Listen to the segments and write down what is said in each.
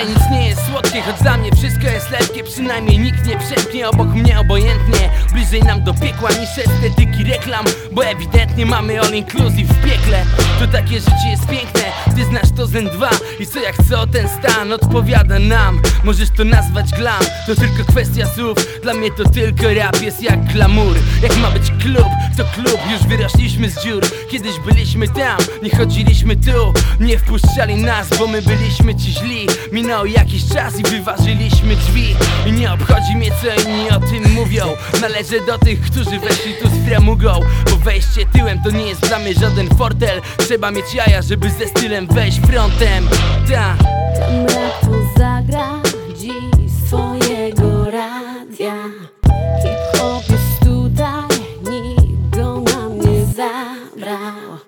Tutaj nic nie jest słodkie, choć dla mnie wszystko jest lepkie. Przynajmniej nikt nie przepnie obok mnie obojętnie. Bliżej nam do piekła niż estetyki reklam Bo ewidentnie mamy all inclusive w piekle. To takie życie jest piękne, ty znasz to zen 2 I co jak co ten stan odpowiada nam. Możesz to nazwać glam, to tylko kwestia słów. Dla mnie to tylko rap jest jak glamour. Jak ma być klub, to klub Już wyrośliśmy z dziur, kiedyś byliśmy tam Nie chodziliśmy tu, nie wpuszczali nas Bo my byliśmy ci źli. Minął jakiś czas i wyważyliśmy drzwi. I nie obchodzi mnie co inni o tym mówią. Należę do tych, którzy weszli tu z framugą. Bo wejście tyłem to nie jest dla mnie żaden fortel. Trzeba mieć jaja, żeby ze stylem wejść frontem. Ta. Tam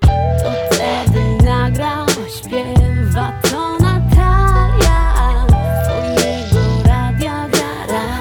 To wtedy nagrał, śpiewa to Natalia Swojego radia gra.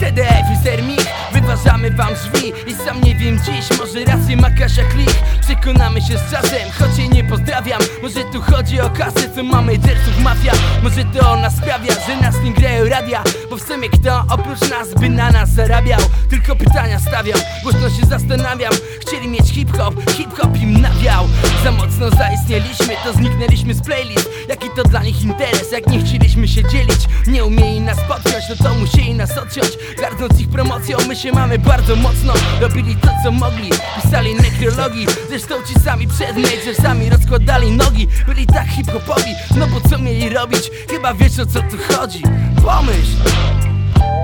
TDF i Sermich Wyważamy wam drzwi. I sam nie wiem dziś Może rację ma Kasia Klich Przekonamy się z czasem Choć jej nie pozdrawiam. Może tu chodzi o kasę Co mamy jersów mafia. Może to ona sprawia Że nas nie grają radia. Bo w sumie kto oprócz nas by na nas zarabiał Tylko pytania stawiam Głośno się zastanawiam. Chcieli mieć hip-hop Hip-hop im nawiał. Za mocno zaistnieliśmy To zniknęliśmy z playlist. Jaki to dla nich interes Jak nie chcieliśmy się dzielić. Nie umieli nas podpiąć No to musieli nas odciąć. Gardząc ich promocją My się mamy bardzo mocno. Robili to co mogli Pisali nekrologii. Zresztą ci sami przed Majorsami rozkładali nogi. Byli tak hip-hopowi No bo co mieli robić? Chyba wiesz o co tu chodzi. Pomyśl!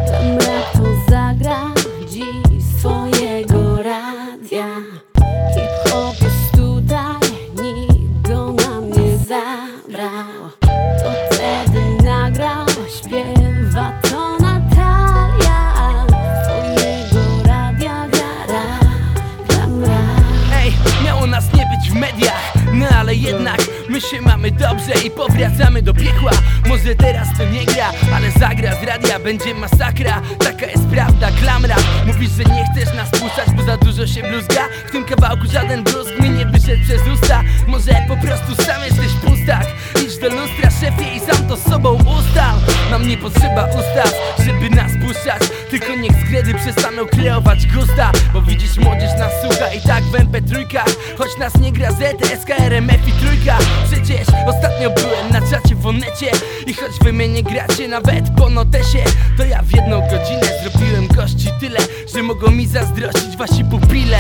Tam rap zagra dziś my się mamy dobrze i powracamy do piekła. Może teraz to nie gra, ale zagra z radia Będzie masakra, taka jest prawda, glamra Mówisz, że nie chcesz nas puszczać, bo za dużo się bluzga. W tym kawałku żaden bluzg mi nie wyszedł przez usta. Może po prostu sam potrzeba ustaw, żeby nas puszczać. Tylko niech zgredy przestaną kreować gusta. Bo widzisz młodzież nas słucha i tak w MP3 Choć nas nie gra Z, SKRMF i trójka. Przecież ostatnio byłem na czacie w Onecie. I choć wy mnie nie gracie nawet po notesie To ja w jedną godzinę zrobiłem gości tyle Że mogą mi zazdrościć wasi pupile